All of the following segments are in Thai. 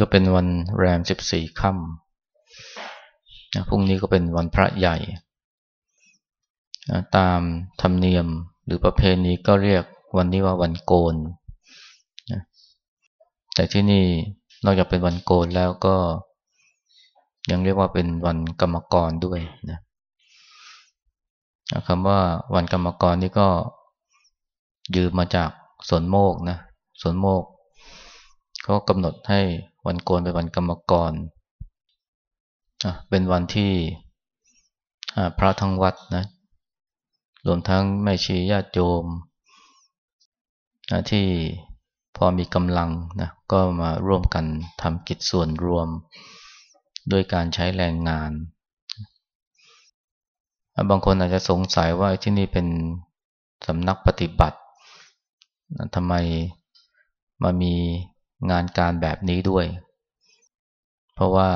้ก็เป็นวันแรมสิบสี่ค่ำพรุ่งนี้ก็เป็นวันพระใหญ่ ตามธรรมเนียมหรือประเพณีก็เรียกวันนี้ว่าวันโกน แต่ที่นี่นอกจากเป็นวันโกนแล้วก็ยังเรียกว่าเป็นวันกรรมกรด้วยนะคำว่าวันกรรมกรนี่ก็ยืมมาจากสวนโมกนะสวนโมก เขากำหนดให้วันโกนเป็นวันกรรมกร เป็นวันที่พระทั้งวัดนะ รวมทั้งแม่ชีญาติโยมที่พอมีกำลังนะก็มาร่วมกันทำกิจส่วนรวม ด้วยการใช้แรงงาน บางคนอาจจะสงสัยว่าที่นี่เป็นสำนักปฏิบัติทำไมมามี งานการแบบนี้ด้วย เพราะว่า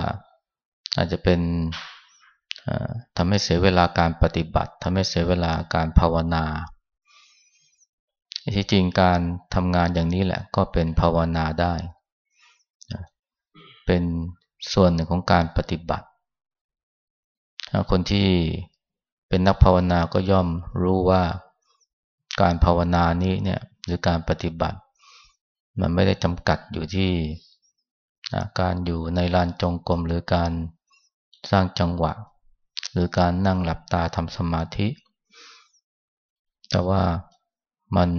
อาจจะเป็นทำให้เสียเวลาการปฏิบัติทำให้เสียเวลาการภาวนาที่จริงการทำงานอย่างนี้แหละก็เป็นภาวนาได้ เป็นส่วนหนึ่งของการปฏิบัติ คนที่เป็นนักภาวนาก็ย่อมรู้ว่าการภาวนานี้เนี่ยหรือการปฏิบัติ มันไม่ได้จำกัดอยู่ที่การอยู่ในลานจงกรมหรือการสร้างจังหวะ หรือการนั่งหลับตาทำสมาธิ แต่ว่ามัน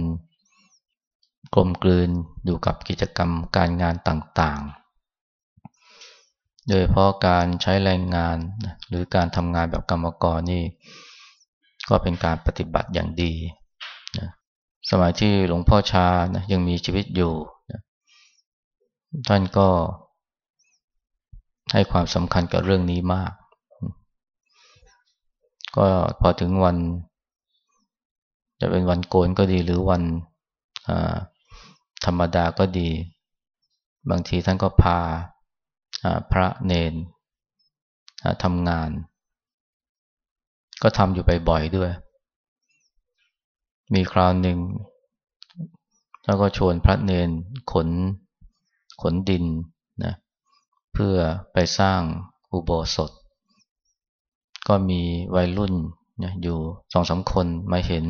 กลมกลืนอยู่กับกิจกรรมการงานต่างๆ โดยเพราะการใช้แรงงานหรือการทำงานแบบกรรมกรนี่ ก็เป็นการปฏิบัติอย่างดี สมัยที่หลวงพ่อชานะยังมีชีวิตอยู่นะท่านก็ให้ความสำคัญกับเรื่องนี้มาก ก็พอถึงวัน จะเป็นวันโกนก็ดีหรือวันธรรมดาก็ดี บางทีท่านก็พาพระเนนทำงาน ก็ทำอยู่บ่อยๆด้วย มีคราวหนึ่งแล้วก็ชวนพระเนนขนขนดินนะเพื่อไปสร้างอุโบสถ ก็มีวัยรุ่นนะอยู่สองสาคนมาเห็น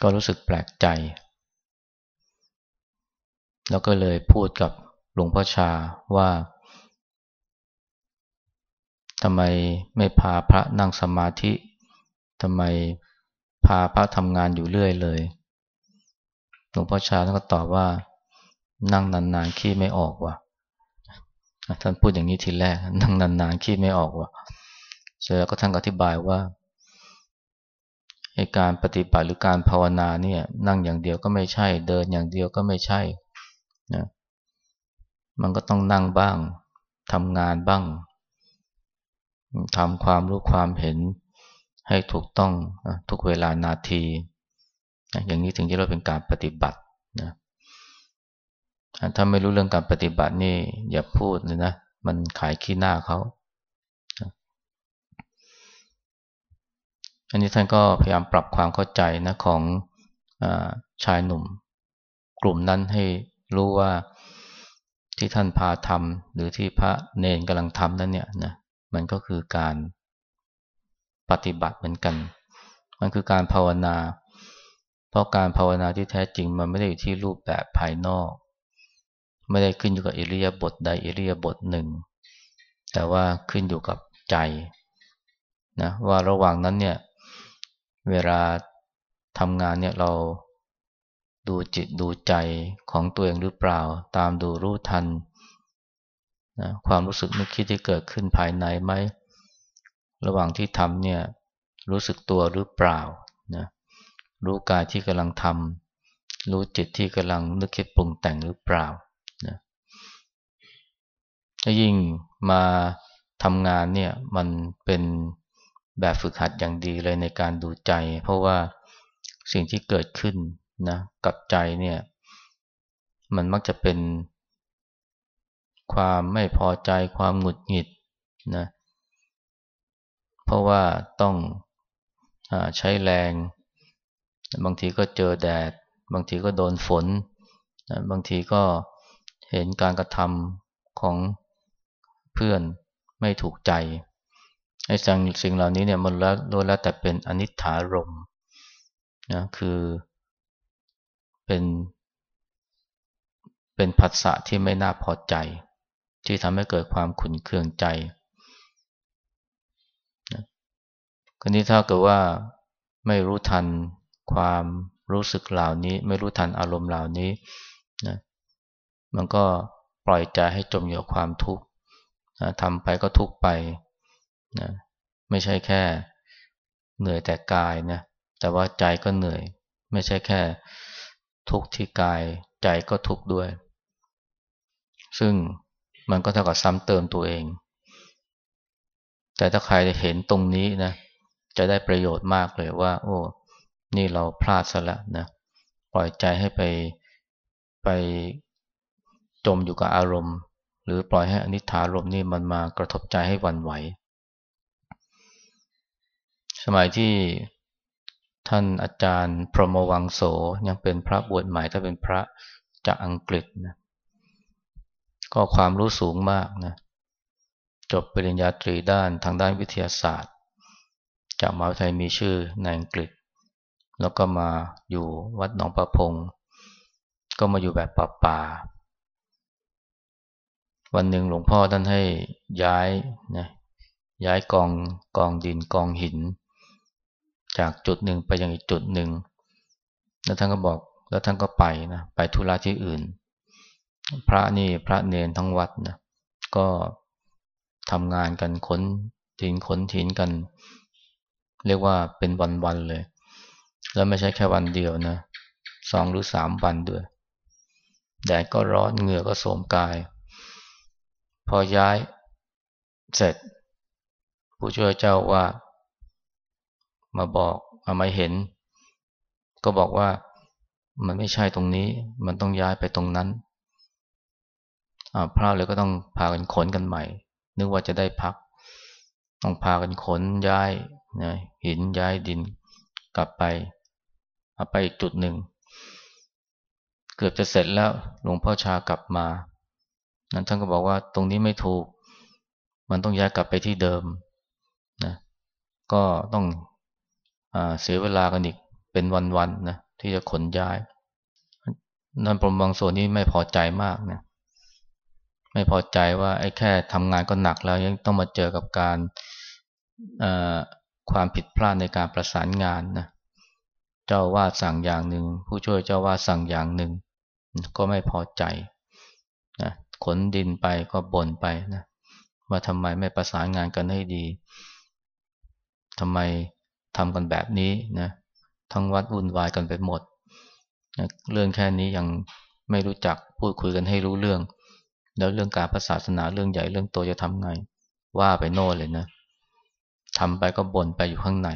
ก็รู้สึกแปลกใจ แล้วก็เลยพูดกับหลวงพ่อชาว่าทำไมไม่พาพระนั่งสมาธิทำไม พาพระทำงานอยู่เรื่อยเลย หลวงพ่อชาท่านก็ตอบว่านั่งนานๆขี้ไม่ออกว่ะท่านพูดอย่างนี้ทีแรก นั่งนานๆขี้ไม่ออกว่ะเสร็จแล้วก็ท่านอธิบายว่าการปฏิบัติหรือการภาวนาเนี่ย นั่งอย่างเดียวก็ไม่ใช่ เดินอย่างเดียวก็ไม่ใช่นะมันก็ต้องนั่งบ้างทำงานบ้างทำความรู้ความเห็น ให้ถูกต้องทุกเวลานาที อย่างนี้ถึงจะเรียกเป็นการปฏิบัตินะถ้าไม่รู้เรื่องการปฏิบัตินี่อย่าพูดเลยนะ มันขายขี้หน้าเขา อันนี้ท่านก็พยายามปรับความเข้าใจนะของอชายหนุ่ม กลุ่มนั้นให้รู้ว่าที่ท่านพาทำหรือที่พระเนนกำลังทำนั้นเนี่ยนะมันก็คือการ ปฏิบัติเหมือนกัน มันคือการภาวนา เพราะการภาวนาที่แท้จริงมันไม่ได้อยู่ที่รูปแบบภายนอก ไม่ได้ขึ้นอยู่กับอิริยาบถใดอิริยาบถหนึ่ง แต่ว่าขึ้นอยู่กับใจนะว่าระหว่างนั้นเนี่ยเวลาทำงานเนี่ยเราดูจิตดูใจของตัวเองหรือเปล่า ตามดูรู้ทันนะความรู้สึกนึกคิดที่เกิดขึ้นภายในไหม ระหว่างที่ทำเนี่ยรู้สึกตัวหรือเปล่านะรู้กายที่กำลังทำรู้จิตที่กำลังนึกคิดปรุงแต่งหรือเปล่านะถ้ายิ่งมาทำงานเนี่ยมันเป็นแบบฝึกหัดอย่างดีเลยในการดูใจ เพราะว่าสิ่งที่เกิดขึ้นนะกับใจเนี่ยมันมักจะเป็นความไม่พอใจความหงุดหงิดนะ เพราะว่าต้องอใช้แรง บางทีก็เจอแดด บางทีก็โดนฝน บางทีก็เห็นการกระทำของเพื่อนไม่ถูกใจไอ้สิ่งสิ่งเหล่านี้เนี่ยมันแล้วล้วนแล้วแต่เป็นอนิจฐารมนะคือเป็น เป็นผัสสะที่ไม่น่าพอใจ ที่ทำให้เกิดความขุนเคืองใจ คนนี้ถ้าเกิดว่าไม่รู้ทันความรู้สึกเหล่านี้ ไม่รู้ทันอารมณ์เหล่านี้นะมันก็ปล่อยใจให้จมอยู่กับความทุกข์นะทำไปก็ทุกข์ไปนะไม่ใช่แค่เหนื่อยแต่กายนะแต่ว่าใจก็เหนื่อย ไม่ใช่แค่ทุกข์ที่กาย ใจก็ทุกข์ด้วย ซึ่งมันก็เท่ากับซ้ำเติมตัวเอง แต่ถ้าใครเห็นตรงนี้นะ จะได้ประโยชน์มากเลยว่า โอ้ นี่เราพลาดซะแล้วนะปล่อยใจให้ไปไปจมอยู่กับอารมณ์ หรือปล่อยให้อนิจฐารมณ์นี่มันมากระทบใจให้วันไหว สมัยที่ท่านอาจารย์พรหมวังโสยังเป็นพระบวชใหม่ถ้าเป็นพระจากอังกฤษนะก็ความรู้สูงมากนะจบปริญญาตรีด้านทางด้านวิทยาศาสตร์ จากมหาวิทยาลัยมีชื่อในอังกฤษ แล้วก็มาอยู่วัดหนองประพง ก็มาอยู่แบบป่าป่าวันหนึ่งหลวงพ่อท่านให้ย้ายนะย้ายกองกองดินกองหิน จากจุดหนึ่งไปยังอีกจุดหนึ่ง แล้วท่านก็บอกแล้วท่านก็ไปนะไปธุระที่อื่น พระนี่พระเนนทั้งวัดนะก็ทำงานกันขนดินขนถินกัน เรียกว่าเป็นวันๆเลย แล้วไม่ใช่แค่วันเดียวนะสองหรือสามวันด้วยแดดก็ร้อนเหงื่อก็โสมกาย พอย้ายเสร็จ ผู้ช่วยเจ้าว่า มาบอกมาไม่เห็น ก็บอกว่ามันไม่ใช่ตรงนี้ มันต้องย้ายไปตรงนั้นพระเลยก็ต้องพากันขนกันใหม่ นึกว่าจะได้พัก ต้องพากันขนย้าย นะหินย้ายดินกลับไปเอาไปอีกจุดหนึ่ง เกือบจะเสร็จแล้วหลวงพ่อชากลับมา นั้นท่านก็บอกว่าตรงนี้ไม่ถูก มันต้องย้ายกลับไปที่เดิมนะก็ต้องอเสียเวลากันอีกเป็นวันๆนะที่จะขนย้ายนั่นปรมบางส่วนนี้ไม่พอใจมากนะไม่พอใจว่าไอ้แค่ทำงานก็หนักแล้วยังต้องมาเจอกับการ ความผิดพลาดในการประสานงานนะเจ้าว่าสั่งอย่างหนึ่ง ผู้ช่วยเจ้าว่าสั่งอย่างหนึ่ง ก็ไม่พอใจนะขนดินไปก็บ่นไปนะว่าทำไมไม่ประสานงานกันให้ดีทำไมทำกันแบบนี้นะทั้งวัดวุ่นวายกันไปหมดนะเรื่องแค่นี้ยังไม่รู้จักพูดคุยกันให้รู้เรื่อง แล้วเรื่องการศาสนาเรื่องใหญ่เรื่องโตจะทำไง ว่าไปโน่เลยนะ ทำไปก็บ่นไปอยู่ข้างใน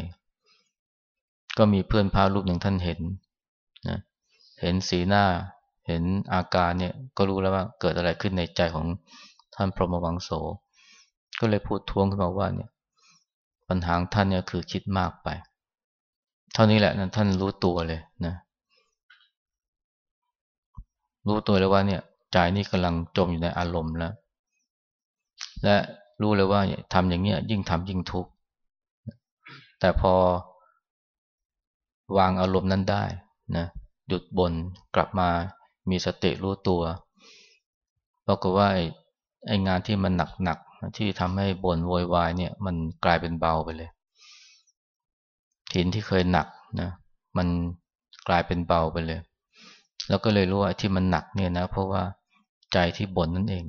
ก็มีเพื่อนพารูปหนึ่งท่านเห็นนะเห็นสีหน้า เห็นอาการเนี่ยก็รู้แล้วว่าเกิดอะไรขึ้นในใจของท่านพรหมวังโส ก็เลยพูดท้วงขึ้นมาว่าเนี่ยปัญหาท่านเนี่ยคือคิดมากไป เท่านี้แหละนะท่านรู้ตัวเลยนะ รู้ตัวเลยว่าเนี่ยใจนี่กำลังจมอยู่ในอารมณ์แล้ว และรู้เลยว่าทำอย่างเงี้ยยิ่งทำยิ่งทุกข์ แต่พอวางอารมณ์นั้นได้นะหยุดบนกลับมามีสติรู้ตัวปรากฏว่าไอ้งานที่มันหนักๆที่ทำให้บ่นโวยวายเนี่ย มันกลายเป็นเบาไปเลยหินที่เคยหนักนะมันกลายเป็นเบาไปเลย แล้วก็เลยรู้ว่าที่มันหนักเนี่ยนะ เพราะว่าใจที่บ่นนั่นเอง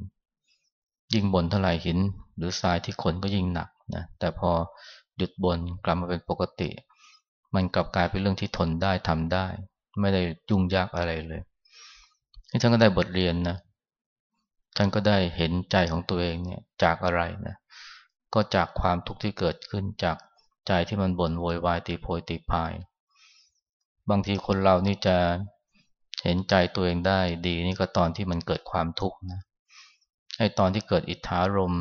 ยิ่งบ่นเท่าไหร่หิน หรือทรายที่ขนก็ยิ่งหนักนะแต่พอ หยุดบ่นกลับมาเป็นปกติ มันกลับกลายเป็นเรื่องที่ทนได้ทำได้ ไม่ได้ยุ่งยากอะไรเลยท่านก็ได้บทเรียนนะท่านก็ได้เห็นใจของตัวเองเนี่ยจากอะไรนะก็จากความทุกข์ที่เกิดขึ้นจากใจที่มันบ่นโวยวายตีโพยตีพาย บางทีคนเรานี่จะเห็นใจตัวเองได้ดีนี่ก็ตอนที่มันเกิดความทุกข์นะไอ้ตอนที่เกิดอิทธารม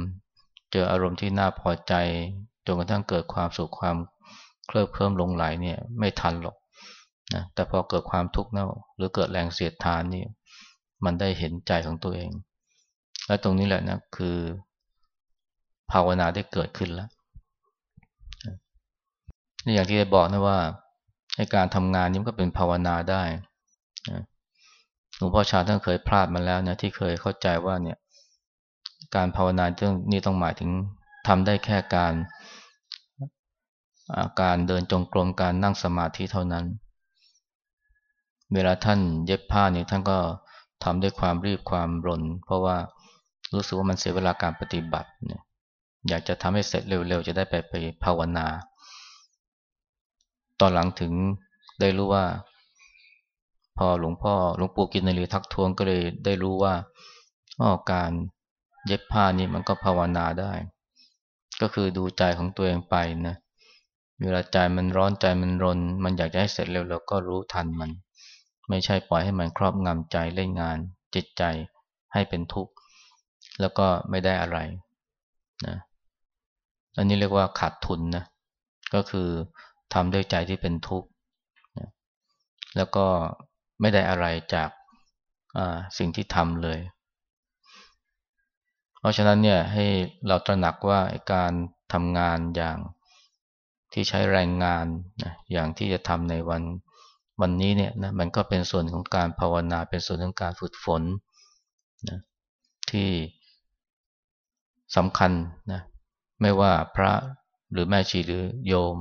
เจออารมณ์ที่น่าพอใจ จนกระทั่งเกิดความสุขความเคลิบเคลิ้มลงไหลเนี่ยไม่ทันหรอกนะแต่พอเกิดความทุกข์เน่าหรือเกิดแรงเสียดทานนี่มันได้เห็นใจของตัวเอง และตรงนี้แหละนะคือ ภาวนาได้เกิดขึ้นแล้วนี่อย่างที่ได้บอกนะว่าในการทำงานนี้ก็เป็นภาวนาได้หลวงพ่อชาท่านเคยพลาดมาแล้วนะที่เคยเข้าใจว่าเนี่ย การภาวนาเรื่องนี้ต้องหมายถึงทำได้แค่การ การเดินจงกรมการนั่งสมาธิเท่านั้น เวลาท่านเย็บผ้าเนี่ยท่านก็ทำด้วยความรีบความรน เพราะว่ารู้สึกว่ามันเสียเวลาการปฏิบัติเนี่ยอยากจะทำให้เสร็จเร็วๆ จะได้ไปไปภาวนา ตอนหลังถึงได้รู้ว่า พอหลวงพ่อหลวงปู่กินนรีทักท้วงก็เลยได้รู้ว่าอ๋อการเย็บผ้านี้มันก็ภาวนาได้ ก็คือดูใจของตัวเองไปนะ เวลาใจมันร้อนใจมันรน มันอยากจะให้เสร็จเร็วเราก็รู้ทันมัน ไม่ใช่ปล่อยให้มันครอบงำใจเล่นงาน จิตใจให้เป็นทุกข์ แล้วก็ไม่ได้อะไรนะอันนี้เรียกว่าขาดทุนนะก็คือทำด้วยใจที่เป็นทุกข์นะแล้วก็ไม่ได้อะไรจากสิ่งที่ทำเลย เพราะฉะนั้นเนี่ยให้เราตระหนักว่าการทำงานอย่าง ที่ใช้แรงงานนะอย่างที่จะทำในวันวันนี้เนี่ยนะมันก็เป็นส่วนของการภาวนาเป็นส่วนของการฝึกฝนนะที่สำคัญนะไม่ว่าพระหรือแม่ชีหรือโยม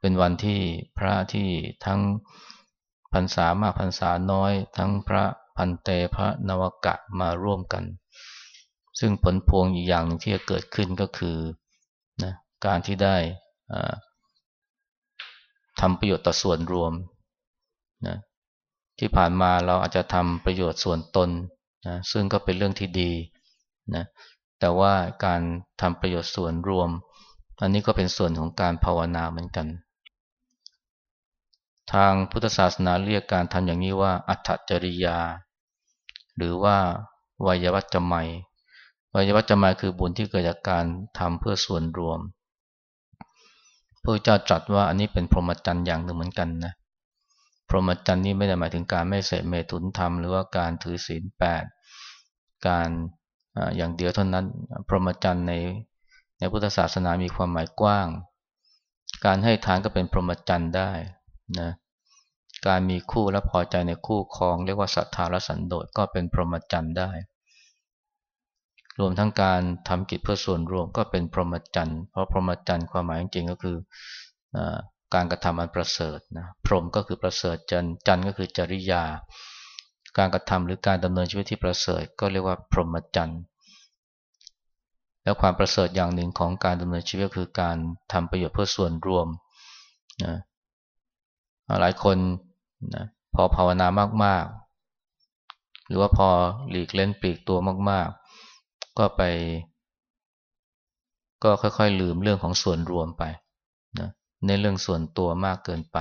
เป็นวันที่พระที่ทั้งพรรษามากพรรษาน้อย ทั้งพระพันเตพระนวกะมาร่วมกัน ซึ่งผลพวงอีกอย่างที่จะเกิดขึ้นก็คือนะการที่ได้ ทำประโยชน์ต่อส่วนรวมนะที่ผ่านมาเราอาจจะทำประโยชน์ส่วนตนนะซึ่งก็เป็นเรื่องที่ดีนะแต่ว่าการทำประโยชน์ส่วนรวม อันนี้ก็เป็นส่วนของการภาวนาเหมือนกัน ทางพุทธศาสนาเรียกการทำอย่างนี้ว่า อัตจริยา หรือว่าวัยวัจจะไมวัยวัจจะไมคือบุญที่เกิดจากการทำเพื่อส่วนรวม ระเจ้าตรัสว่าอันนี้เป็นพรหมจรรย์อย่างหนึ่งเหมือนกันนะพรหมจรรย์นี้ไม่ได้หมายถึงการไม่เสพเมตุนธรรมหรือว่าการถือศีลแปดการอย่างเดียวเท่านั้น พรหมจรรย์ในในพุทธศาสนามีความหมายกว้าง การให้ทานก็เป็นพรหมจรรย์ได้นะการมีคู่และพอใจในคู่ครอง เรียกว่าศรัทธาและสันโดษก็เป็นพรหมจรรย์ได้ รวมทั้งการทำกิจเพื่อส่วนรวมก็เป็นพรหมจรรย์ เพราะพรหมจรรย์ความหมายจริงๆก็คืออการกระทำอันประเสริฐนะ พรหมก็คือประเสริฐจันจันก็คือจริยา การกระทำหรือการดำเนินชีวิตที่ประเสริฐ ก็เรียกว่าพรหมจรรย์ แล้วความประเสริฐอย่างหนึ่งของการดำเนินชีวิตคือการทำประโยชน์เพื่อส่วนรวมนะหลายคนนะพอภาวนามากๆ หรือว่าพอหลีกเล่นปลีกตัวมากๆ ก็ไป ก็ค่อยๆ ลืมเรื่องของส่วนรวมไปนะในเรื่องส่วนตัวมากเกินไป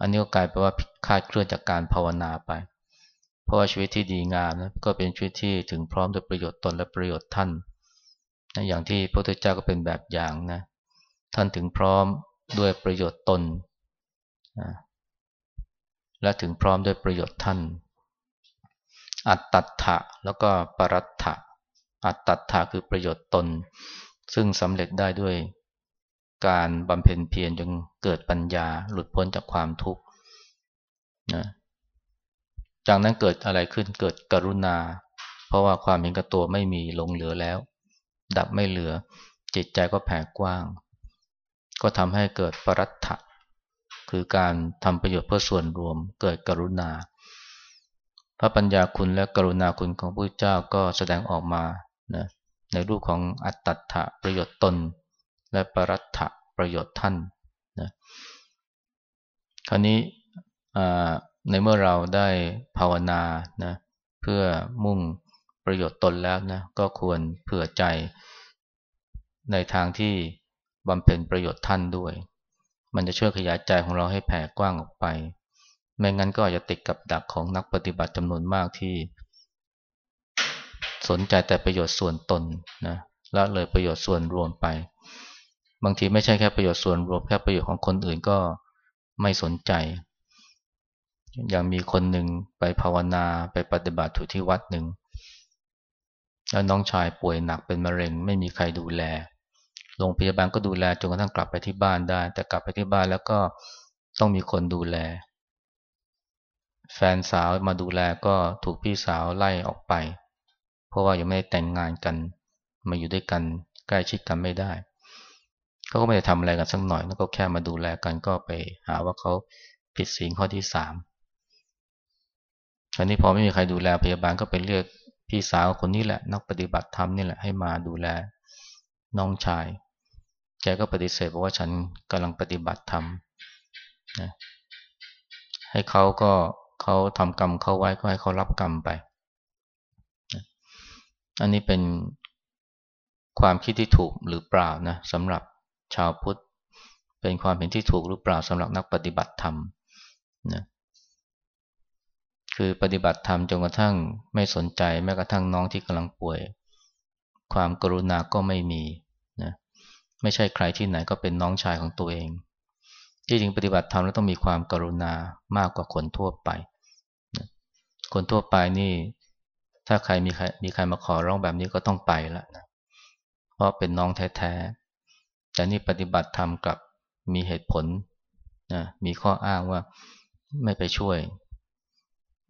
อันนี้ก็กลายเป็นว่าคาดเคลื่อนจากการภาวนาไป เพราะว่าชีวิตที่ดีงามนะก็เป็นชีวิตที่ถึงพร้อมด้วยประโยชน์ตนและประโยชน์ท่านนะอย่างที่พระพุทธเจ้าก็เป็นแบบอย่างนะท่านถึงพร้อมด้วยประโยชน์ตนนะและถึงพร้อมด้วยประโยชน์ท่าน อัตตัถะแล้วก็ปรัตถะ อัตตัถาคือประโยชน์ตน ซึ่งสำเร็จได้ด้วยการบำเพ็ญเพียรจนเกิดปัญญาหลุดพ้นจากความทุกข์นะจากนั้นเกิดอะไรขึ้นเกิดกรุณา เพราะว่าความเห็นกับตัวไม่มีลงเหลือแล้ว ดับไม่เหลือ จิตใจก็แผ่กว้าง ก็ทำให้เกิดปรัตถะคือการทำประโยชน์เพื่อส่วนรวมเกิดกรุณา พระปัญญาคุณและกรุณาคุณของพระเจ้าก็แสดงออกมา นะในรูปของอัตตถะประโยชน์ตน และปรัตถะประโยชน์ท่านนะคราวนี้ในเมื่อเราได้ภาวนานะเพื่อมุ่งประโยชน์ตนแล้วนะก็ควรเผื่อใจในทางที่บำเพ็ญประโยชน์ท่านด้วย มันจะช่วยขยายใจของเราให้แผ่กว้างออกไป ไม่งั้นก็อาจจะติดกับดักของนักปฏิบัติจำนวนมากที่ สนใจแต่ประโยชน์ส่วนตนนะละเลยประโยชน์ส่วนรวมไป บางทีไม่ใช่แค่ประโยชน์ส่วนรวมแค่ประโยชน์ของคนอื่นก็ไม่สนใจ อย่างมีคนหนึ่งไปภาวนาไปปฏิบัติถูที่วัดหนึ่งแล้วน้องชายป่วยหนักเป็นมะเร็ง ไม่มีใครดูแลโรงพยาบาลก็ดูแลจนกระทั่งกลับไปที่บ้านได้ แต่กลับไปที่บ้านแล้วก็ต้องมีคนดูแล แฟนสาวมาดูแลก็ถูกพี่สาวไล่ออกไป เพราะว่ายังไม่ได้แต่งงานกัน มาอยู่ด้วยกันใกล้ชิดกันไม่ได้เขาก็ไม่ได้ทำอะไรกันสักหน่อยแล้วก็แค่มาดูแลกันก็ไปหาว่าเขาผิดศีลข้อที่สามอันนี้พอไม่มีใครดูแลพยาบาลก็ไปเรียกพี่สาวคนนี้แหละ นักปฏิบัติธรรมนี่แหละให้มาดูแลน้องชาย แกก็ปฏิเสธบอกว่าฉันกำลังปฏิบัติธรรมนะให้เขาก็เขาทำกรรมเขาไว้ก็ให้เขารับกรรมไป อันนี้เป็นความคิดที่ถูกหรือเปล่านะสำหรับชาวพุทธ เป็นความเห็นที่ถูกหรือเปล่าสำหรับนักปฏิบัติธรรมนะคือปฏิบัติธรรมจนกระทั่งไม่สนใจแม้กระทั่งน้องที่กำลังป่วย ความกรุณาก็ไม่มีนะไม่ใช่ใครที่ไหนก็เป็นน้องชายของตัวเองที่จริงปฏิบัติธรรมแล้วต้องมีความกรุณามากกว่าคนทั่วไป คนทั่วไปนี่ ถ้าใครมีใครมีใครมาขอร้องแบบนี้ก็ต้องไปละนะเพราะเป็นน้องแท้ๆ แต่นี่ปฏิบัติธรรมกับมีเหตุผลนะมีข้ออ้างว่าไม่ไปช่วย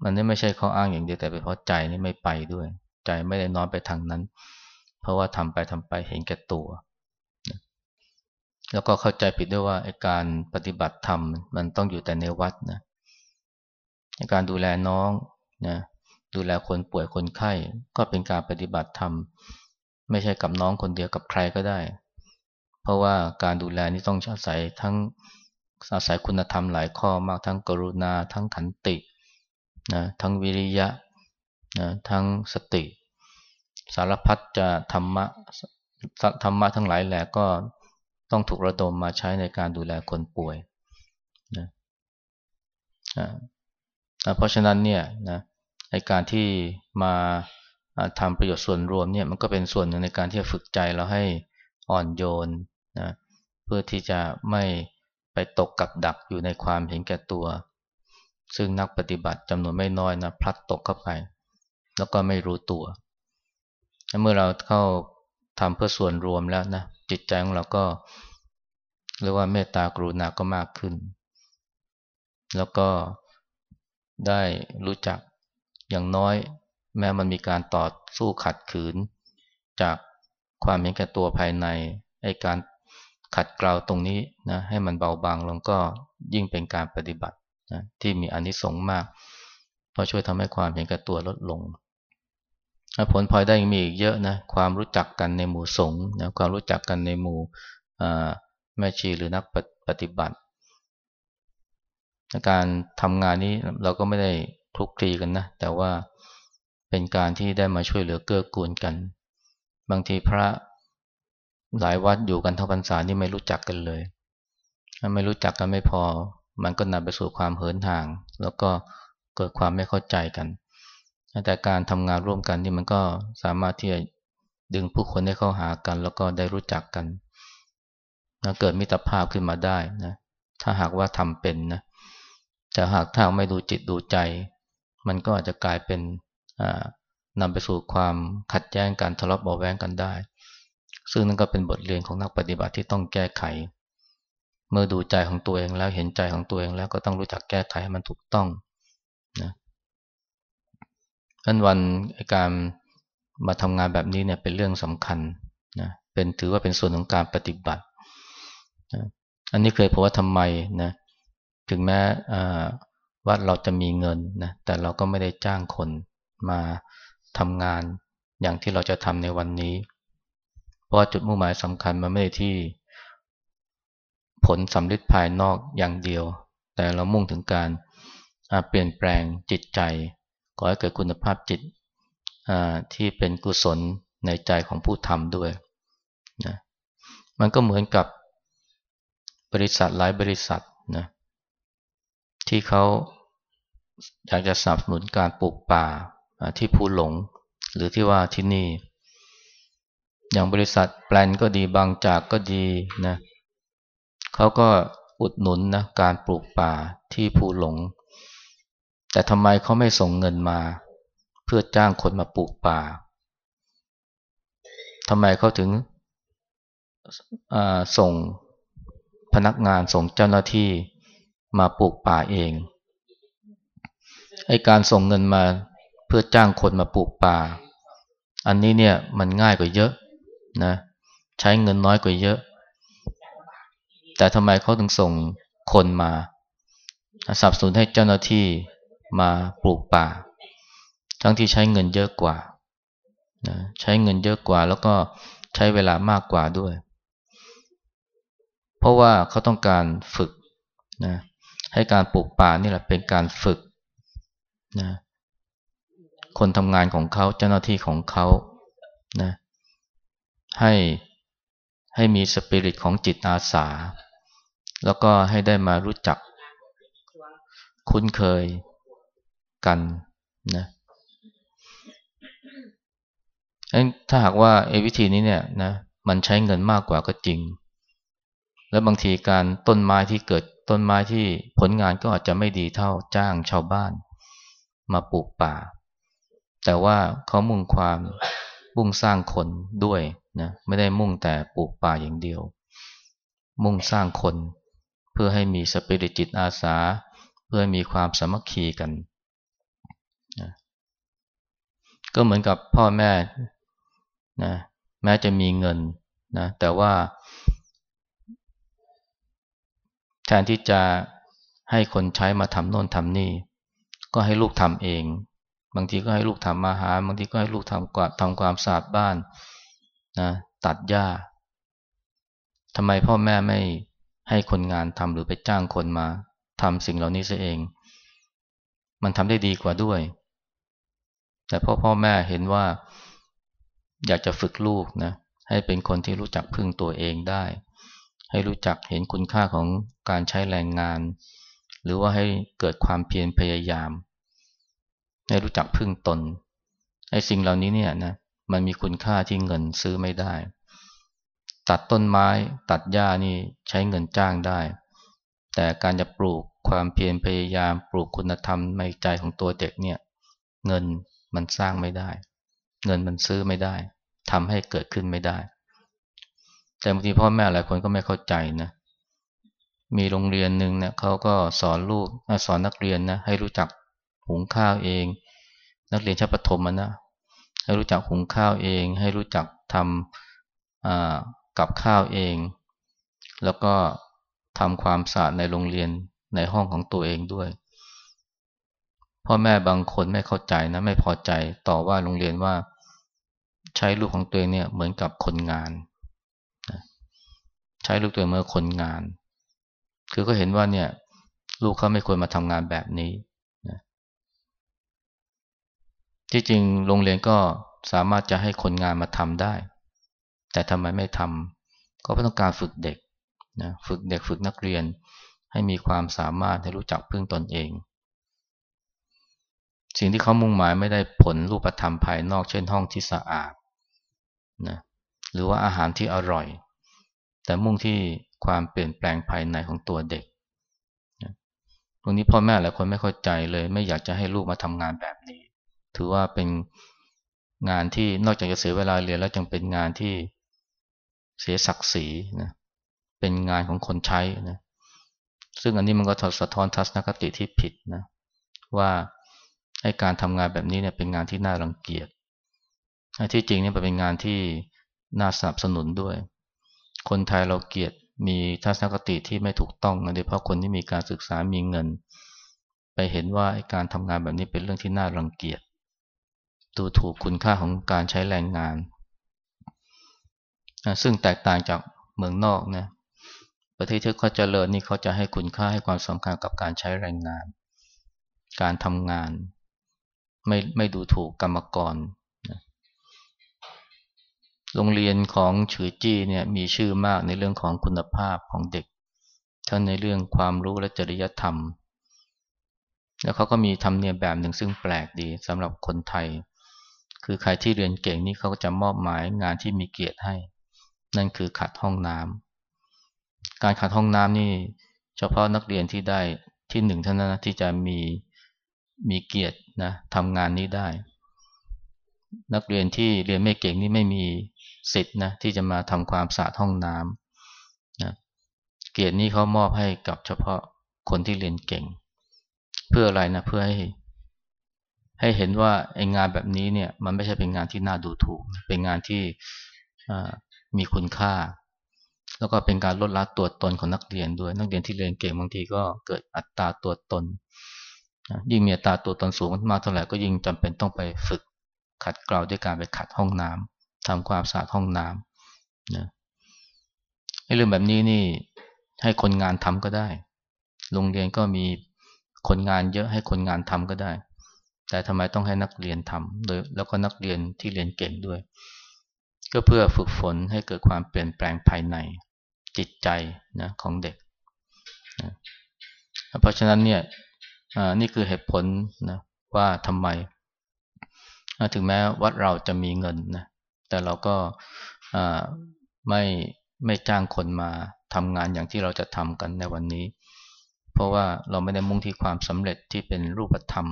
มันนี่ไม่ใช่ข้ออ้างอย่างเดียวแต่เป็นเพราะใจนี่ไม่ไปด้วย ใจไม่ได้น้อมไปทางนั้น เพราะว่าทำไปทำไปเห็นแก่ตัวแล้วก็เข้าใจผิดด้วยว่าการปฏิบัติธรรมมันต้องอยู่แต่ในวัดนะการดูแลน้องนะ ดูแลคนป่วยคนไข้ ก็เป็นการปฏิบัติธรรม ไม่ใช่กับน้องคนเดียวกับใครก็ได้ เพราะว่าการดูแลนี่ต้องอาศัยทั้งอาศัยคุณธรรมหลายข้อมากทั้งกรุณา ทั้งขันตินะทั้งวิริยะนะทั้งสติ สารพัดจะธรรมะธรรมะทั้งหลายแหละก็ต้องถูกระดมมาใช้ในการดูแลคนป่วยนะเพราะฉะนั้นเนี่ยนะ ในการที่มาทำประโยชน์ส่วนรวมเนี่ยมันก็เป็นส่วนหนึ่งในการที่จะฝึกใจเราให้อ่อนโยนนะเพื่อที่จะไม่ไปตกกับดักอยู่ในความเห็นแก่ตัว ซึ่งนักปฏิบัติจำนวนไม่น้อยนะพลัดตกเข้าไป แล้วก็ไม่รู้ตัว เมื่อเราเข้าทำเพื่อส่วนรวมแล้วนะจิตใจของเราก็เรียกว่าเมตตากรุณาก็มากขึ้น แล้วก็ได้รู้จัก อย่างน้อย แม้มันมีการต่อสู้ขัดขืน จากความเห็นแก่ตัวภายในไอ้การขัดเกลาตรงนี้นะให้มันเบาบางลงก็ยิ่งเป็นการปฏิบัตินะที่มีอนิสงส์มาก เพราะช่วยทำให้ความเห็นแก่ตัวลดลง ผลพลอยได้ยังมีอีกเยอะนะความรู้จักกันในหมู่สงฆ์นะความรู้จักกันในหมู่แม่ชีหรือนักปฏิบัติ การทำงานนี้เราก็ไม่ได้ คลุกคลีกันนะ แต่ว่าเป็นการที่ได้มาช่วยเหลือเกื้อกูลกัน บางทีพระหลายวัดอยู่กันทั้งพรรษานี่ไม่รู้จักกันเลยไม่รู้จักกันไม่พอ มันก็นำไปสู่ความเหินห่าง แล้วก็เกิดความไม่เข้าใจกัน แต่การทำงานร่วมกันนี่มันก็สามารถที่จะดึงผู้คนให้เข้าหากัน แล้วก็ได้รู้จักกันนะเกิดมิตรภาพขึ้นมาได้นะ ถ้าหากว่าทำเป็นนะแต่หากถ้าไม่ดูจิตดูใจ มันก็อาจจะกลายเป็นนำไปสู่ความขัดแย้งกันทะเลาะเบาแวงกันได้ ซึ่งนั่นก็เป็นบทเรียนของนักปฏิบัติที่ต้องแก้ไข เมื่อดูใจของตัวเองแล้วเห็นใจของตัวเองแล้วก็ต้องรู้จักแก้ไขให้มันถูกต้องนะท่านวันการมาทำงานแบบนี้เนี่ยเป็นเรื่องสำคัญนะเป็นถือว่าเป็นส่วนของการปฏิบัตินะอันนี้เคยพบว่าทำไมนะถึงแม้ ว่าเราจะมีเงินนะแต่เราก็ไม่ได้จ้างคนมาทำงานอย่างที่เราจะทำในวันนี้ เพราะจุดมุ่งหมายสำคัญมันไม่ได้ที่ ผลสำลิดภายนอกอย่างเดียว แต่เรามุ่งถึงการเปลี่ยนแปลงจิตใจก่อให้เกิดคุณภาพจิตที่เป็นกุศลในใจของผู้ทำด้วยนะมันก็เหมือนกับบริษัทหลายบริษัทนะ ที่เขาอยากจะสนับสนุนการปลูกป่าที่ภูหลง หรือที่ว่าที่นี่ อย่างบริษัทแปลนก็ดีบางจากก็ดีนะเขาก็อุดหนุนนะการปลูกป่าที่ภูหลง แต่ทำไมเขาไม่ส่งเงินมา เพื่อจ้างคนมาปลูกป่าทำไมเขาถึงส่งพนักงานส่งเจ้าหน้าที่ มาปลูกป่าเองไอการส่งเงินมาเพื่อจ้างคนมาปลูกป่า อันนี้เนี่ยมันง่ายกว่าเยอะนะใช้เงินน้อยกว่าเยอะ แต่ทำไมเขาถึงส่งคนมาสับสนให้เจ้าหน้าที่มาปลูกป่า ทั้งที่ใช้เงินเยอะกว่านะใช้เงินเยอะกว่า แล้วก็ใช้เวลามากกว่าด้วย เพราะว่าเขาต้องการฝึกนะ ให้การปลูกป่านี่แหละเป็นการฝึกนะคนทำงานของเขาเจ้าหน้าที่ของเขานะให้ให้มีสปิริตของจิตอาสา แล้วก็ให้ได้มารู้จักคุ้นเคยกันนะถ้าหากว่าไอ้วิธีนี้เนี่ยนะมันใช้เงินมากกว่าก็จริง และบางทีการต้นไม้ที่เกิด ต้นไม้ที่ผลงานก็อาจจะไม่ดีเท่าจ้างชาวบ้าน มาปลูกป่า แต่ว่าเขามุ่งความมุ่งสร้างคนด้วยนะไม่ได้มุ่งแต่ปลูกป่าอย่างเดียว มุ่งสร้างคน เพื่อให้มีสปิริตจิตอาสา เพื่อมีความสามัคคีกันนะก็เหมือนกับพ่อแม่นะแม้จะมีเงินนะแต่ว่า แทนที่จะให้คนใช้มาทำโน่นทำนี่ ก็ให้ลูกทำเอง บางทีก็ให้ลูกทำอาหาร บางทีก็ให้ลูกทำกวาดทำความสะอาดบ้านนะตัดหญ้าทำไมพ่อแม่ไม่ให้คนงานทำหรือไปจ้างคนมาทำสิ่งเหล่านี้ซะเอง มันทำได้ดีกว่าด้วย แต่พ่อพ่อแม่เห็นว่า อยากจะฝึกลูกนะให้เป็นคนที่รู้จักพึ่งตัวเองได้ ให้รู้จักเห็นคุณค่าของการใช้แรงงาน หรือว่าให้เกิดความเพียรพยายาม ให้รู้จักพึ่งตนไอ้สิ่งเหล่านี้เนี่ยนะมันมีคุณค่าที่เงินซื้อไม่ได้ ตัดต้นไม้ตัดหญ้านี่ใช้เงินจ้างได้ แต่การจะปลูกความเพียรพยายามปลูกคุณธรรมในใจของตัวเด็กเนี่ยเงินมันสร้างไม่ได้ เงินมันซื้อไม่ได้ทำให้เกิดขึ้นไม่ได้ แต่บางทีพ่อแม่หลายคนก็ไม่เข้าใจนะมีโรงเรียนหนึ่งเนี่ยเขาก็สอนลูกสอนนักเรียนนะให้รู้จักหุงข้าวเอง นักเรียนชั้นประถมนะให้รู้จักหุงข้าวเอง ให้รู้จักทำกับข้าวเอง แล้วก็ทำความสะอาดในโรงเรียนในห้องของตัวเองด้วยพ่อแม่บางคนไม่เข้าใจนะไม่พอใจต่อว่าโรงเรียนว่าใช้ลูกของตัวเองเนี่ยเหมือนกับคนงาน ช้ลูกตัวเองเมื่อคนงาน คือก็เห็นว่าเนี่ยลูกเขาไม่ควรมาทำงานแบบนี้นะที่จริงโรงเรียนก็สามารถจะให้คนงานมาทำได้ แต่ทำไมไม่ทำก็เพราะต้องการฝึกเด็กนะฝึกเด็กฝึกนักเรียน ให้มีความสามารถให้รู้จักพึ่งตนเอง สิ่งที่เขามุ่งหมายไม่ได้ผลรูปธรรมภายนอก เช่นห้องที่สะอาดนะหรือว่าอาหารที่อร่อย แต่มุ่งที่ความเปลี่ยนแปลงภายในของตัวเด็กตรงนี้พ่อแม่หลายคนไม่เข้าใจเลย ไม่อยากจะให้ลูกมาทำงานแบบนี้ ถือว่าเป็นงานที่นอกจากจะเสียเวลาเรียนแล้วจังเป็นงานที่เสียศักดิ์ศรีนะเป็นงานของคนใช้นะซึ่งอันนี้มันก็สะท้อนทัศนคติที่ผิดนะว่าไอ้การทำงานแบบนี้เนี่ยเป็นงานที่น่ารังเกียจที่จริงเนี่ยเป็นงานที่น่าสนับสนุนด้วย คนไทยเราเกลียดมีทัศนคติที่ไม่ถูกต้องนะโดยเฉพาะคนที่มีการศึกษามีเงิน ไปเห็นว่าการทำงานแบบนี้เป็นเรื่องที่น่ารังเกียจดูถูกคุณค่าของการใช้แรงงาน ซึ่งแตกต่างจากเมืองนอกนะประเทศที่เขาเจริญนี่เขาจะให้คุณค่าให้ความสำคัญกับการใช้แรงงาน การทำงาน ไม่ไม่ดูถูกกรรมกร โรงเรียนของฉือจี้เนี่ยมีชื่อมากในเรื่องของคุณภาพของเด็ก ทั้งในเรื่องความรู้และจริยธรรม แล้วเขาก็มีธรรมเนียมแบบหนึ่งซึ่งแปลกดีสำหรับคนไทย คือใครที่เรียนเก่งนี่เขาก็จะมอบหมายงานที่มีเกียรติให้ นั่นคือขัดห้องน้ำการขัดห้องน้ำนี่ เฉพาะนักเรียนที่ได้ที่หนึ่งเท่านั้นที่จะมีมีเกียรตินะทำงานนี้ได้ นักเรียนที่เรียนไม่เก่งนี่ไม่มี สิทธิ์นะที่จะมาทำความสะอาดห้องน้ำนะเกียรตินี้เขามอบให้กับเฉพาะคนที่เรียนเก่ง เพื่ออะไรนะเพื่อให้ให้เห็นว่าไองานแบบนี้เนี่ยมันไม่ใช่เป็นงานที่น่าดูถูก เป็นงานที่มีคุณค่า แล้วก็เป็นการลดละตัวตนของนักเรียนด้วย นักเรียนที่เรียนเก่งบางทีก็เกิดอัตราตัวตน ยิ่งมีอัตราตัวตนสูงมากเท่าไหร่ก็ยิ่งจำเป็นต้องไปฝึกขัดเกลาด้วยการไปขัดห้องน้ำ ทำความสะอาดห้องน้ำนะไอ้เรื่องแบบนี้นี่ให้คนงานทำก็ได้ โรงเรียนก็มีคนงานเยอะให้คนงานทำก็ได้ แต่ทำไมต้องให้นักเรียนทำโดยแล้วก็นักเรียนที่เรียนเก่งด้วย ก็เพื่อฝึกฝนให้เกิดความเปลี่ยนแปลงภายในจิตใจนะของเด็กนะเพราะฉะนั้นเนี่ยนี่คือเหตุผลนะว่าทำไม ถึงแม้วัดเราจะมีเงินนะ แต่เราก็ไม่ไม่จ้างคนมาทำงานอย่างที่เราจะทำกันในวันนี้ เพราะว่าเราไม่ได้มุ่งที่ความสำเร็จที่เป็นรูปธรรม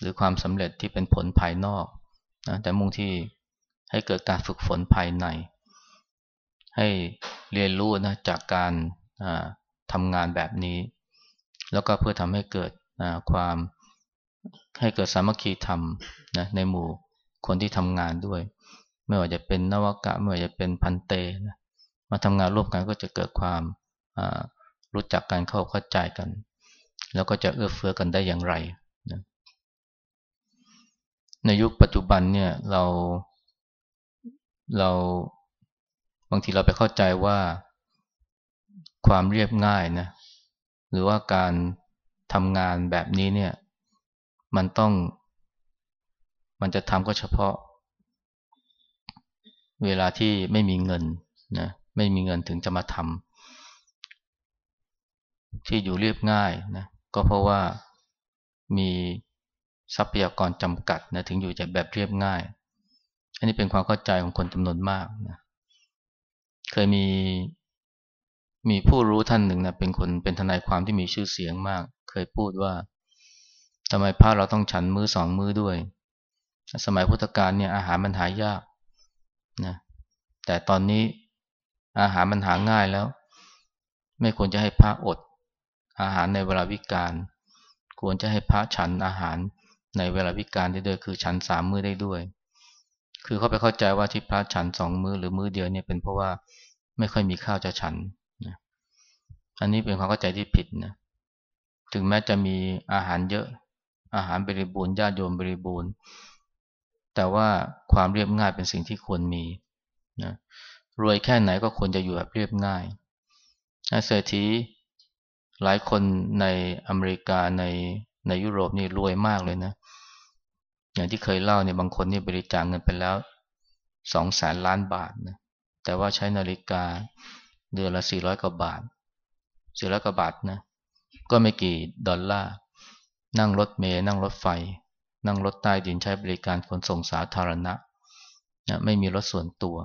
หรือความสำเร็จที่เป็นผลภายนอกนะแต่มุ่งที่ให้เกิดการฝึกฝนภายใน ให้เรียนรู้นะจากการทำงานแบบนี้ แล้วก็เพื่อทำให้เกิดความให้เกิดสามัคคีธรรมนะในหมู่คนที่ทำงานด้วย ไม่ว่าจะเป็นนวกะไม่ว่าจะเป็นพันเตนะมาทำงานร่วมกันก็จะเกิดความรู้จักการเข้าเข้าใจกัน แล้วก็จะเอื้อเฟื้อกันได้อย่างไรนะในยุคปัจจุบันเนี่ยเราเราบางทีเราไปเข้าใจว่าความเรียบง่ายนะหรือว่าการทำงานแบบนี้เนี่ยมันต้อง มันจะทำก็เฉพาะ เวลาที่ไม่มีเงินนะไม่มีเงินถึงจะมาทำที่อยู่เรียบง่ายนะก็เพราะว่ามีทรัพยากรจำกัดนะถึงอยู่จะแบบเรียบง่าย อันนี้เป็นความเข้าใจของคนจำนวนมากนะเคยมีมีผู้รู้ท่านหนึ่งนะเป็นคนเป็นทนายความที่มีชื่อเสียงมาก เคยพูดว่าทำไมพระเราต้องฉันมือสองมือด้วย สมัยพุทธกาลเนี่ยอาหารมันหายาก นะแต่ตอนนี้อาหารมันหาง่ายแล้ว ไม่ควรจะให้พระอด อาหารในเวลาวิกาลควรจะให้พระฉันอาหารในเวลาวิกาลได้ด้วยคือฉันสามมื้อได้ด้วย คือเขาไปเข้าใจว่าที่พระฉันสองมือหรือมือเดียวเนี่ยเป็นเพราะว่าไม่ค่อยมีข้าวจะฉันนะอันนี้เป็นความเข้าใจที่ผิดนะถึงแม้จะมีอาหารเยอะอาหารบริบูรณ์ญาติโยมบริบูรณ์ แต่ว่าความเรียบง่ายเป็นสิ่งที่ควรมีนะรวยแค่ไหนก็ควรจะอยู่แบบเรียบง่ายเศรษฐีหลายคนในอเมริกาในในยุโรปนี่รวยมากเลยนะ อย่างที่เคยเล่าเนี่ยบางคนนี่บริจาคเงินไปแล้วสองแสนล้านบาทนะแต่ว่าใช้นาฬิกาเดือนละสี่ร้อยกว่าบาทสี่ร้อยกว่าบาทนะก็ไม่กี่ดอลลาร์นั่งรถเมล์นั่งรถไฟ นั่งรถใต้ดินใช้บริการขนส่งสาธารณะนะไม่มีรถส่วนตัว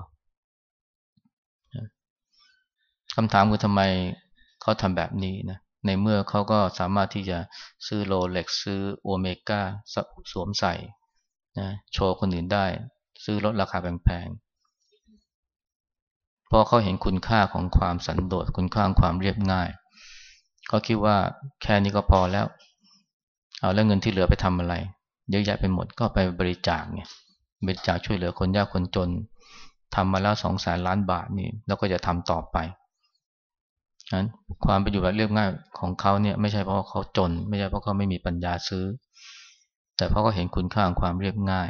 คำถามคือทำไมเขาทำแบบนี้นะในเมื่อเขาก็สามารถที่จะซื้อโรเล็กซื้อโอเมก้าสวมใส่นะโชว์คนอื่นได้ ซื้อรถราคาแพงๆเพราะเขาเห็นคุณค่าของความสันโดษคุณค่าของความเรียบง่ายเขาคิดว่าแค่นี้ก็พอแล้ว เอาแล้วเงินที่เหลือไปทำอะไร เยอะแยะไปหมดก็ไปบริจาคเนี่ยบริจาคช่วยเหลือคนยากคนจนทำมาแล้วสองแสนล้านบาทนี่แล้วก็จะทำต่อไปนั้นความเป็นอยู่แบบเรียบง่ายของเขาเนี่ยไม่ใช่เพราะเขาจน ไม่ใช่เพราะเขาไม่มีปัญญาซื้อ แต่เพราะเขาเห็นคุณค่าของความเรียบง่าย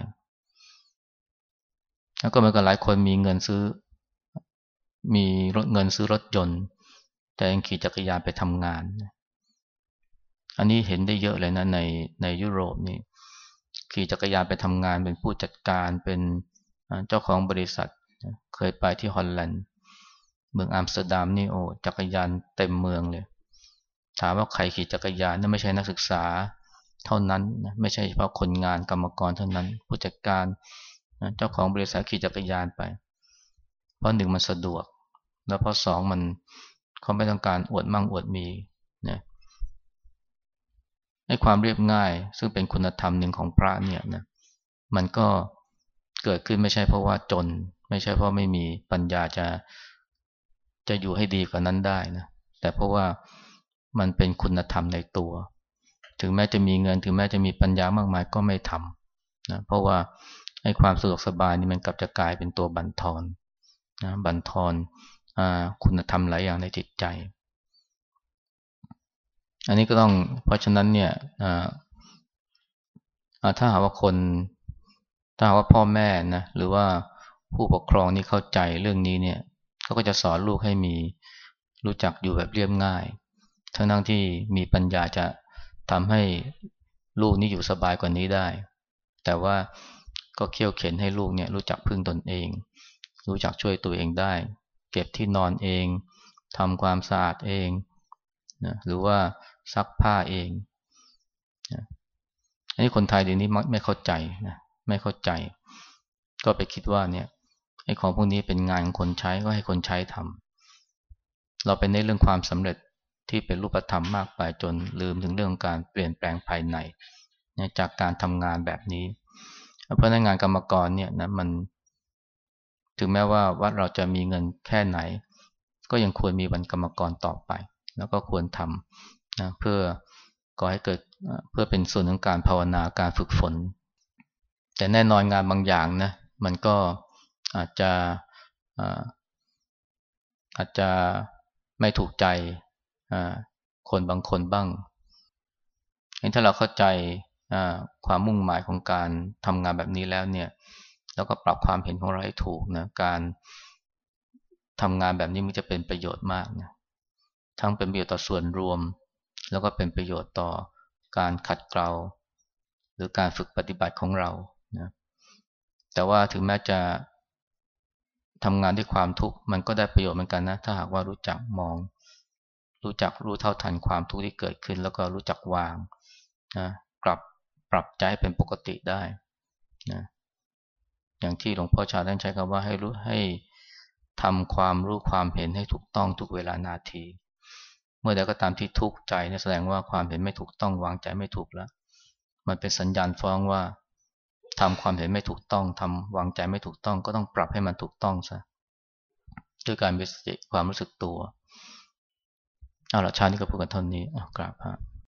แล้วก็เหมือนกับหลายคนมีเงินซื้อ มีรถเงินซื้อรถยนต์ แต่ยังขี่จักรยานไปทำงาน อันนี้เห็นได้เยอะเลยนะในในยุโรปนี่ ขี่จักรยานไปทำงานเป็นผู้จัดการเป็นเจ้าของบริษัท เคยไปที่ฮอลแลนด์เมืองอัมสเตอร์ดัมนี่โอ้จักรยานเต็มเมืองเลย ถามว่าใครขี่จักรยานนั่นไม่ใช่นักศึกษาเท่านั้นนะไม่ใช่เฉพาะคนงานกรรมกรเท่านั้น ผู้จัดการเจ้าของบริษัทขี่จักรยานไป เพราะหนึ่งมันสะดวก แล้วเพราะสองมันเขาไม่ต้องการอวดมั่งอวดมีนะ ให้ความเรียบง่าย ซึ่งเป็นคุณธรรมหนึ่งของพระเนี่ยนะมันก็เกิดขึ้นไม่ใช่เพราะว่าจน ไม่ใช่เพราะไม่มีปัญญาจะจะอยู่ให้ดีกว่านั้นได้นะแต่เพราะว่ามันเป็นคุณธรรมในตัว ถึงแม้จะมีเงินถึงแม้จะมีปัญญามากมายก็ไม่ทำนะเพราะว่าไอ้ความสะดวกสบายนี่มันกลับจะกลายเป็นตัวบั่นทอนนะบั่นทอนอคุณธรรมหลายอย่างในจิตใจ อันนี้ก็ต้องเพราะฉะนั้นเนี่ยถ้าหากว่าคนถ้าหากว่าพ่อแม่นะหรือว่าผู้ปกครองนี่เข้าใจเรื่องนี้เนี่ยเขาก็จะสอนลูกให้มีรู้จักอยู่แบบเรียบง่าย ทั้งทั้งที่มีปัญญาจะทำให้ลูกนี่อยู่สบายกว่านี้ได้ แต่ว่าก็เคี่ยวเข็นให้ลูกเนี่ยรู้จักพึ่งตนเอง รู้จักช่วยตัวเองได้ เก็บที่นอนเองทำความสะอาดเอง นะหรือว่าซักผ้าเองนะอันนี้คนไทยเดี๋ยวนี้มักไม่เข้าใจนะไม่เข้าใจ ก็ไปคิดว่าเนี่ยไอ้ของพวกนี้เป็นงานของคนใช้ก็ให้คนใช้ทำเราเป็นในเรื่องความสำเร็จที่เป็นรูปธรรมมากไปจนลืมถึงเรื่องการเปลี่ยนแปลงภายในจากการทำงานแบบนี้เพราะในงานกรรมกรเนี่ยนะมัน ถึงแม้ว่าวัดเราจะมีเงินแค่ไหน ก็ยังควรมีวันกรรมกรต่อไป แล้วก็ควรทำนะเพื่อก่อให้เกิดเพื่อเป็นส่วนของการภาวนาการฝึกฝน แต่แน่นอนงานบางอย่างนะมันก็อาจจะอาจจะไม่ถูกใจคนบางคนบ้างถ้าเราเข้าใจความมุ่งหมายของการทำงานแบบนี้แล้วเนี่ย แล้วก็ปรับความเห็นของเราให้ถูกนะการทำงานแบบนี้มันจะเป็นประโยชน์มากนะ ทั้งเป็นประโยชน์ต่อส่วนรวม แล้วก็เป็นประโยชน์ต่อการขัดเกลาหรือการฝึกปฏิบัติของเรานะแต่ว่าถึงแม้จะทำงานด้วยความทุกข์มันก็ได้ประโยชน์เหมือนกันนะ ถ้าหากว่ารู้จักมอง รู้จักรู้เท่าทันความทุกข์ที่เกิดขึ้น แล้วก็รู้จักวางนะกลับปรับใจเป็นปกติได้นะอย่างที่หลวงพ่อชาท่านใช้คำว่าให้รู้ให้ทำความรู้ความเห็นให้ถูกต้องทุกเวลานาที เมื่อใดก็ตามที่ทุกข์ใจนี่แสดงว่าความเห็นไม่ถูกต้องวางใจไม่ถูกแล้ว มันเป็นสัญญาณฟ้องว่าทำความเห็นไม่ถูกต้องทำวางใจไม่ถูกต้อง ก็ต้องปรับให้มันถูกต้องซะด้วยการมีสติความรู้สึกตัวเอาละชาตินี้ก็พูดกันเท่านี้กราบพระ